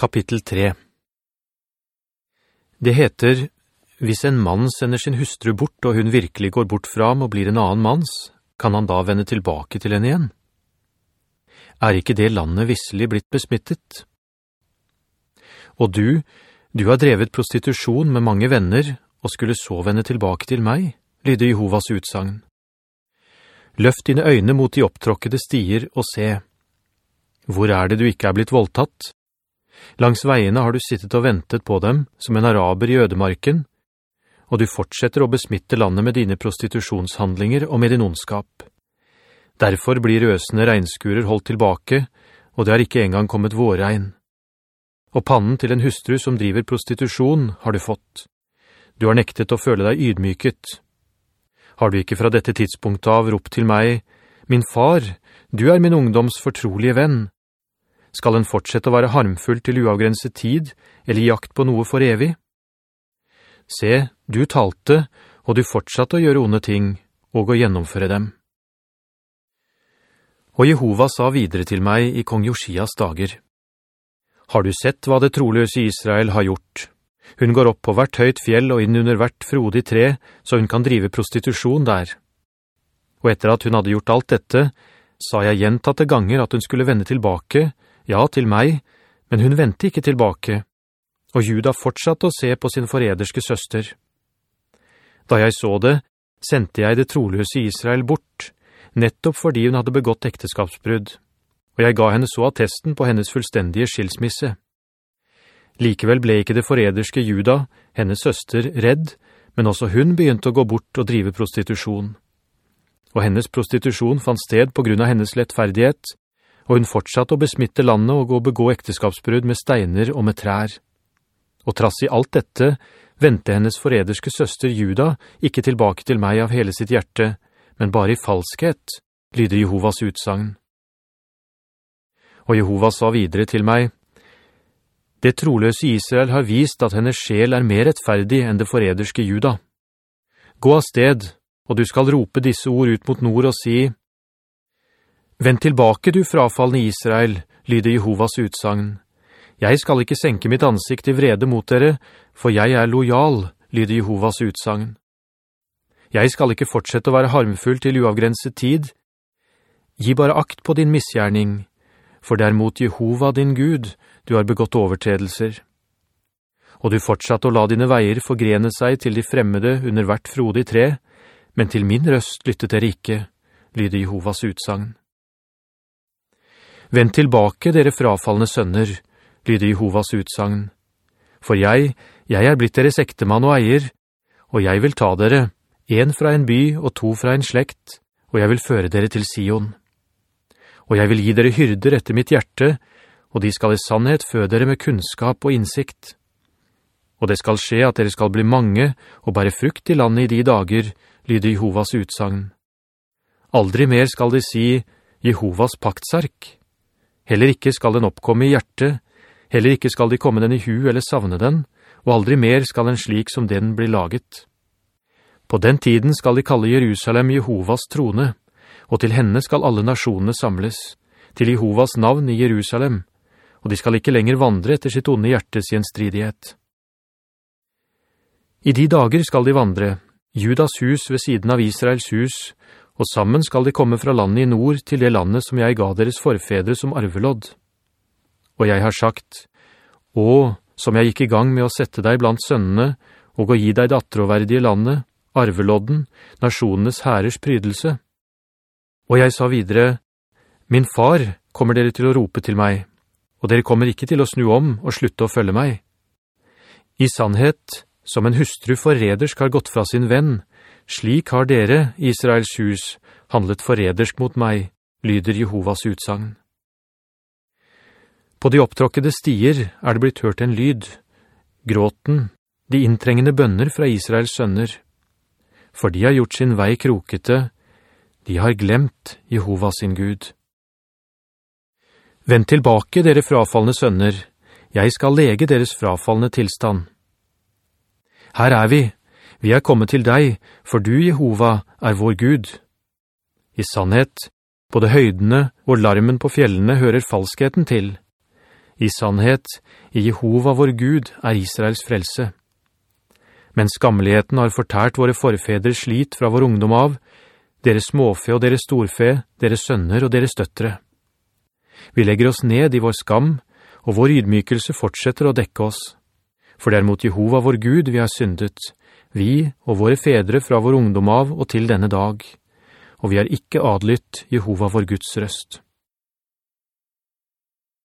Kapittel 3 Det heter, hvis en mann sender sin hustru bort, og hun virkelig går bort fra ham og blir en annen manns, kan han da vende tilbake til henne igjen? Er ikke det landet visselig blitt besmittet? Og du, du har drevet prostitusjon med mange venner, og skulle så vende tilbake til meg, lyder Jehovas utsagn. Løft dine øyne mot de opptråkkede stier og se. Hvor er det du ikke er blitt voldtatt? Langs veiene har du sittet og ventet på dem, som en araber i ødemarken, og du fortsetter å besmitte landet med dine prostitusjonshandlinger og med din ondskap. Derfor blir røsende regnskurer holdt tilbake, og det har ikke engang kommet vårregn. Og pannen til en hustru som driver prostitusjon har du fått. Du har nektet å føle deg ydmyket. Har du ikke fra dette tidspunktet av ropt til meg, «Min far, du er min ungdoms fortrolige venn. Skal den fortsette å være harmfull til uavgrenset tid, eller jakt på noe for evig?» Se, du talte, og du fortsatte å gjøre onde ting, og å gjennomføre dem. Og Jehova sa videre til meg i kong Josias dager. Har du sett hva det troløse Israel har gjort? Hun går opp på hvert høyt fjell og inn under hvert frodig tre, så hun kan drive prostitusjon der. Og etter at hun hadde gjort alt dette, sa jeg gjentatte ganger at hun skulle vende tilbake, ja, til meg, men hun vendte ikke tilbake, og Juda fortsatte å se på sin forederske søster. Da jeg så det, sendte jeg det troløse Israel bort, nettopp fordi hun hadde begått ekteskapsbrudd, og jeg ga henne så attesten på hennes fullstendige skilsmisse. Likevel ble ikke det forederske Juda, hennes søster, redd, men også hun begynte å gå bort og drive prostitusjon. Og hennes prostitusjon fant sted på grunn av hennes lettferdighet, og hun fortsatte å besmitte landet og å begå ekteskapsbrudd med steiner og med trær. Og trass i alt dette, ventet hennes forederske søster Juda ikke tilbake til meg av hele sitt hjerte, men bare i falskhet, lyder Jehovas utsagn. Og Jehova sa videre til meg, «Det troløse Israel har vist at hennes sjel er mer rettferdig enn det forederske Juda. Gå av sted, og du skal rope disse ord ut mot nord og si, «Vend tilbake, du frafallende Israel», lyder Jehovas utsagn. Jeg skal ikke senke mitt ansikt i vrede mot dere, for jeg er lojal, lyder Jehovas utsagn. Jeg skal ikke fortsette å være harmfull til uavgrenset tid. Gi bare akt på din misgjerning, for det er mot Jehova din Gud du har begått overtredelser. Og du fortsatte å la dine veier forgrene seg til de fremmede under hvert frodig tre, men til min røst lyttet dere ikke, lyder Jehovas utsagn. Vend tilbake, dere frafallende sønner, lyder Jehovas utsagn. For jeg, jeg er blitt deres ektemann og eier, og jeg vil ta dere, en fra en by og to fra en slekt, og jeg vil føre dere til Sion. Og jeg vil gi dere hyrder etter mitt hjerte, og de skal i sannhet føde dere med kunnskap og innsikt. Og det skal skje at dere skal bli mange og bære frukt i landet i de dager, lyder Jehovas utsagn. Aldri mer skal de si Jehovas paktsark. Heller ikke skal den oppkomme i hjertet, Heller ikke skal de komme den i hu eller savne den, og aldri mer skal en slik som den bli laget. På den tiden skal de kalle Jerusalem Jehovas trone, og til henne skal alle nasjonene samles, til Jehovas navn i Jerusalem, og de skal ikke lenger vandre etter sitt onde hjertes gjenstridighet. I de dager skal de vandre, Judas hus ved siden av Israels hus, og sammen skal de komme fra landet i nord til det landet som jeg ga deres forfedre som arvelodd. Og jeg har sagt, «Å, som jeg gikk i gang med å sette deg blant sønnene, og å gi deg det attroverdige landet, arvelodden, nasjonenes herres prydelse.» Og jeg sa videre, «Min far kommer dere til å rope til meg, og dere kommer ikke til å snu om og slutte å følge meg. I sannhet, som en hustru forredersk har gått fra sin venn, slik har dere, Israels hus, handlet forredersk mot meg, lyder Jehovas utsagn. På de opptråkkede stier er det blitt hørt en lyd, gråten, de inntrengende bønner fra Israels sønner. For de har gjort sin vei krokete, de har glemt Jehova sin Gud. Vend tilbake, dere frafallende sønner, jeg skal lege deres frafallende tilstand. Her er vi, vi er kommet til deg, for du, Jehova, er vår Gud. I sannhet, både høydene og larmen på fjellene hører falskheten til, I sannhet, i Jehova vår Gud er Israels frelse. Men skammeligheten har fortært våre forfedre slit fra vår ungdom av, deres småfe og deres storfe, deres sønner og deres døttere. Vi legger oss ned i vår skam, og vår ydmykelse fortsetter å dekke oss. For det er mot Jehova vår Gud vi har syndet, vi og våre fedre fra vår ungdom av og til denne dag, og vi har ikke adlytt Jehova vår Guds røst.